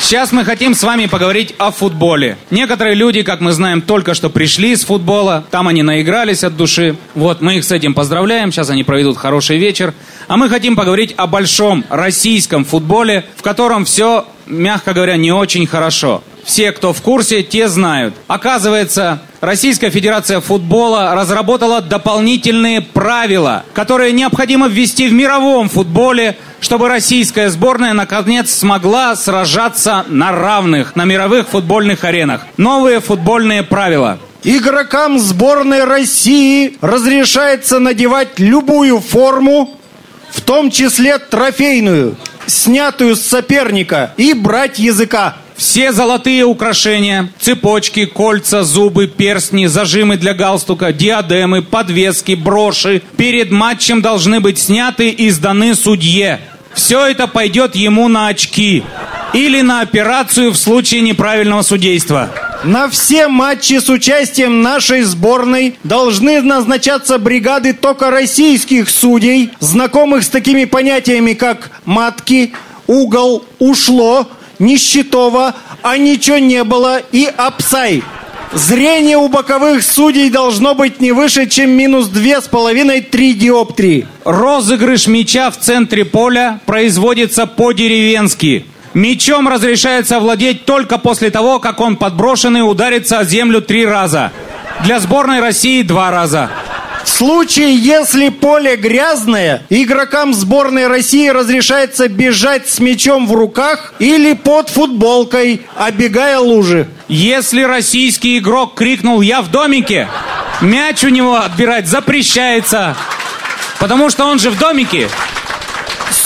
Сейчас мы хотим с вами поговорить о футболе. Некоторые люди, как мы знаем, только что пришли с футбола. Там они наигрались от души. Вот, мы их с этим поздравляем. Сейчас они проведут хороший вечер. А мы хотим поговорить о большом российском футболе, в котором все, мягко говоря, не очень хорошо. Все, кто в курсе, те знают. Оказывается, Российская Федерация футбола разработала дополнительные правила, которые необходимо ввести в мировом футболе, чтобы российская сборная наконец смогла сражаться на равных на мировых футбольных аренах. Новые футбольные правила. Игрокам сборной России разрешается надевать любую форму, в том числе трофейную, снятую с соперника, и брать языка. Все золотые украшения, цепочки, кольца, зубы, перстни, зажимы для галстука, диадемы, подвески, броши перед матчем должны быть сняты и сданы судье. Все это пойдет ему на очки или на операцию в случае неправильного судейства. На все матчи с участием нашей сборной должны назначаться бригады только российских судей, знакомых с такими понятиями, как матки, угол, ушло, нищетово, а ничего не было и апсай. Зрение у боковых судей должно быть не выше, чем минус две с половиной три диоптрии. Розыгрыш мяча в центре поля производится по-деревенски. Мячом разрешается владеть только после того, как он подброшенный ударится о землю три раза. Для сборной России два раза. В случае, если поле грязное, игрокам сборной России разрешается бежать с мячом в руках или под футболкой, обегая лужи. Если российский игрок крикнул «Я в домике», мяч у него отбирать запрещается. Потому что он же в домике.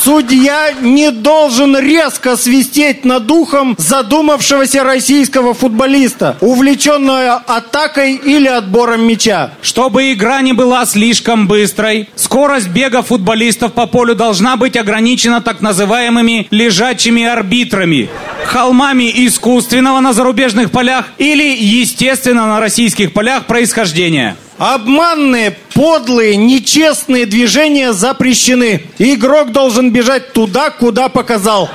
Судья не должен резко свистеть над духом задумавшегося российского футболиста, увлеченного атакой или отбором мяча. Чтобы игра не была слишком быстрой, скорость бега футболистов по полю должна быть ограничена так называемыми лежачими арбитрами, холмами искусственного на зарубежных полях или естественно на российских полях происхождения. Обманные, подлые, нечестные движения запрещены. Игрок должен бежать туда, куда показал.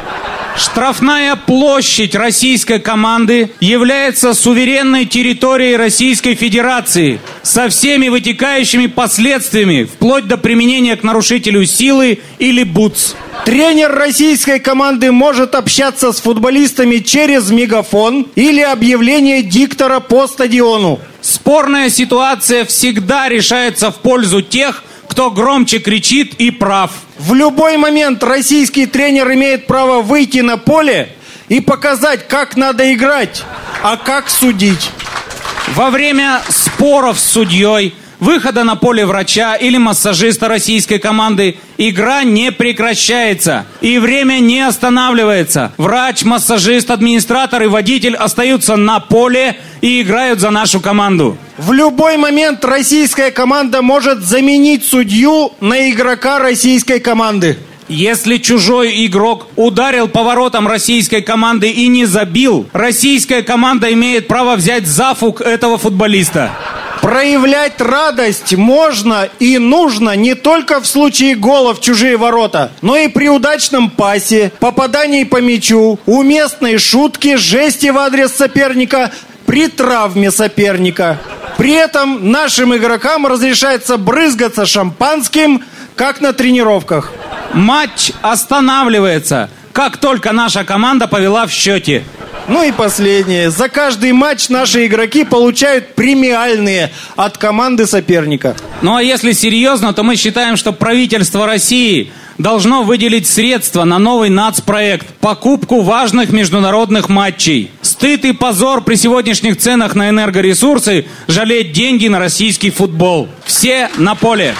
Штрафная площадь российской команды является суверенной территорией Российской Федерации со всеми вытекающими последствиями, вплоть до применения к нарушителю силы или бутс. Тренер российской команды может общаться с футболистами через мегафон или объявление диктора по стадиону. Спорная ситуация всегда решается в пользу тех, кто громче кричит и прав. В любой момент российский тренер имеет право выйти на поле и показать, как надо играть, а как судить. Во время споров с судьей выхода на поле врача или массажиста российской команды игра не прекращается и время не останавливается. Врач, массажист, администратор и водитель остаются на поле и играют за нашу команду. В любой момент российская команда может заменить судью на игрока российской команды. Если чужой игрок ударил поворотом российской команды и не забил, российская команда имеет право взять зафук этого футболиста. Проявлять радость можно и нужно не только в случае гола в чужие ворота, но и при удачном пасе, попадании по мячу, уместной шутке, жесте в адрес соперника, при травме соперника. При этом нашим игрокам разрешается брызгаться шампанским, как на тренировках. Матч останавливается, как только наша команда повела в счете. Ну и последнее. За каждый матч наши игроки получают премиальные от команды соперника. Ну а если серьезно, то мы считаем, что правительство России должно выделить средства на новый нацпроект – покупку важных международных матчей. Стыд и позор при сегодняшних ценах на энергоресурсы – жалеть деньги на российский футбол. Все на поле.